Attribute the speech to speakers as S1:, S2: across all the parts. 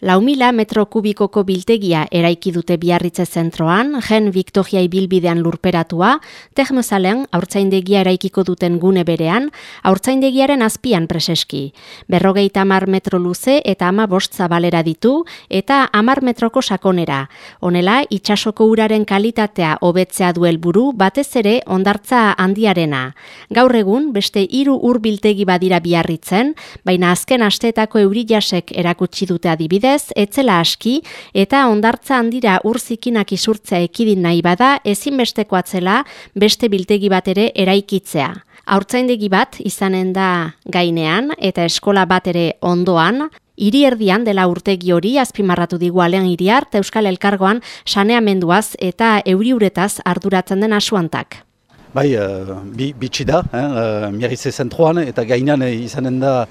S1: Lau mila metro kubikoko biltegia eraiki dute biarritze zentroan, gen Viktoria ibilbidean lurperatua, tekmozalen aurtzaindegia eraikiko duten gune berean, aurtzaindegiaren azpian preseski. Berrogeita amar metro luze eta ama bost zabalera ditu, eta amar metroko sakonera. Honela, itxasoko uraren kalitatea hobetzea duel buru, batez ere ondartza handiarena. Gaur egun, beste hiru ur biltegi badira biarritzen, baina azken asteetako eurijasek erakutsi dute adibide, bidez, etzela aski, eta ondartza handira urzikinak isurtzea ekidin nahi bada, ezinbesteko atzela beste biltegi bat ere eraikitzea. Haurtzaindegi bat izanen da gainean eta eskola bat ere ondoan, Hiri erdian dela urtegi hori azpimarratu digu alen iriar Euskal Elkargoan saneamenduaz eta euriuretaz arduratzen den asuantak.
S2: Bai, uh, bi, bitxi da, eh, uh, miarrize zentroan eta gainan izanen da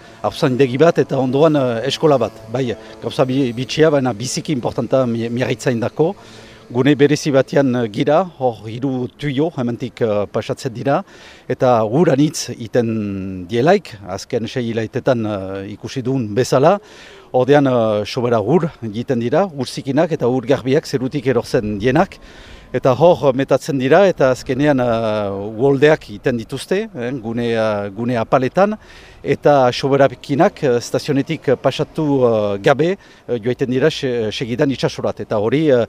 S2: degi bat eta ondoan uh, eskola bat. Bai, gauza bitxia, baina biziki importanta miarritzain dako. Gune berezi batean gira, hor hiru tuio, hementik uh, pasatzen dira, eta guranitz iten dielaik, azken sei hilaitetan uh, ikusi duen bezala, Ordean, uh, sobera gur egiten dira, urzikinak eta ur garbiak zerutik erortzen dienak. Eta hor metatzen dira eta azkenean uh, uoldeak iten dituzte, eh, gune, uh, gune apaletan. Eta soberakinak uh, stazionetik pasatu uh, gabe uh, joaiten dira segidan itxasorat. Eta hori uh,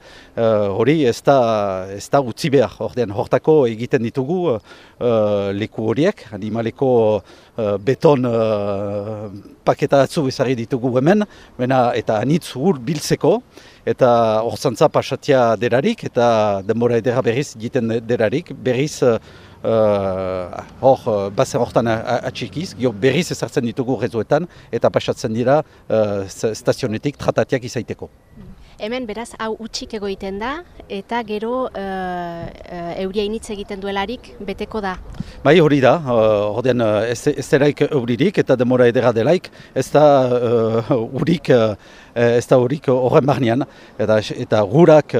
S2: hori ez da, ez da utzi behar. Ordean, hortako egiten ditugu uh, leku horiek, animaleko uh, beton uh, paketa atzu ezari ditugu hemen, eta anitz ur biltzeko eta horzantza pasatia derarik eta denbora edera berriz egiten derarik, berriz uh, hor uh, bazen hortan atxikiz, gio berriz ezartzen ditugu rezuetan eta pasatzen dira uh, stazionetik tratatiak izaiteko.
S1: Hemen beraz hau utxik egoiten da eta gero uh, uh, euria initz egiten duelarik beteko da.
S2: Bai hori da, uh, ordean ez, ez delaik euririk eta demora edera delaik, ez da uh, urik uh, ez da horik horren barnean, eta, eta gurak,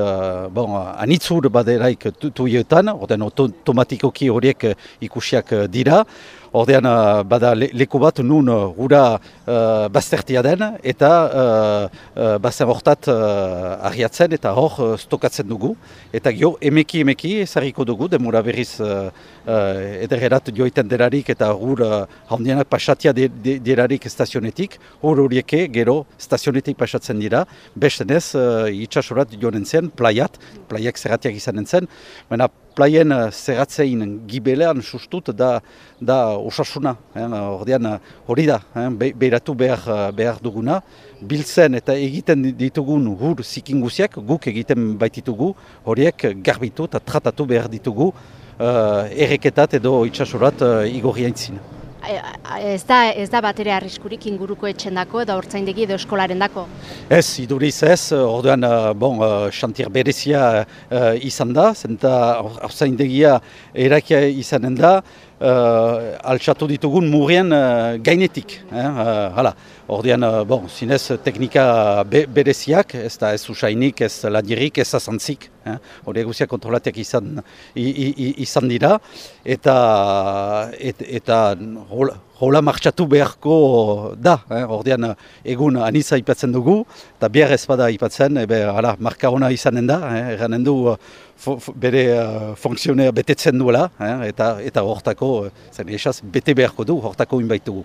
S2: bon, anitzur baderaik tuietan, ordean automatikoki horiek ikusiak dira, Ordean, bada leku bat nun gura uh, baztertia den eta uh, uh, bazen hortat uh, eta hor stokatzen dugu. Eta gio, emeki emeki ezarriko dugu, demura berriz uh, uh, edererat joiten derarik eta gur uh, handianak pasatia derarik stazionetik, hor horieke gero stazionetik pasatzen dira, besten ez uh, itxasorat joan zen, plaiat, plaiak zerratiak izanen zen, baina plaien uh, zerratzein gibelean sustut da, da osasuna, eh, ordean hori da, eh, beiratu behar, behar duguna, biltzen eta egiten ditugun hur zikinguziak, guk egiten baititugu, horiek garbitu eta tratatu behar ditugu uh, erreketat edo itxasurat uh, igorri
S1: Ez da, ez da batere arriskurik inguruko etxendako edo hortzaindegi edo eskolaren dako?
S2: Ez, iduriz ez, orduan, bon, xantier berezia uh, izan da, zenta hortzaindegia erakia izanen da, uh, altxatu ditugun murien uh, gainetik. Eh? Uh, ordean, uh, bon, zinez teknika be bereziak, ez da ez usainik, ez ladirik, ez azantzik. Eh? Hori eguziak kontrolatek izan, izan dira, eta, et, eta hola martxatu beharko da. Eh? Ordean, egun aniza ipatzen dugu, eta behar ez bada ipatzen, ebe, hala, marka hona izanen da, eh? eranen du, bere uh, funksionea betetzen duela, eh, eta eta hortako, zen esaz, bete beharko du, hortako inbaitugu.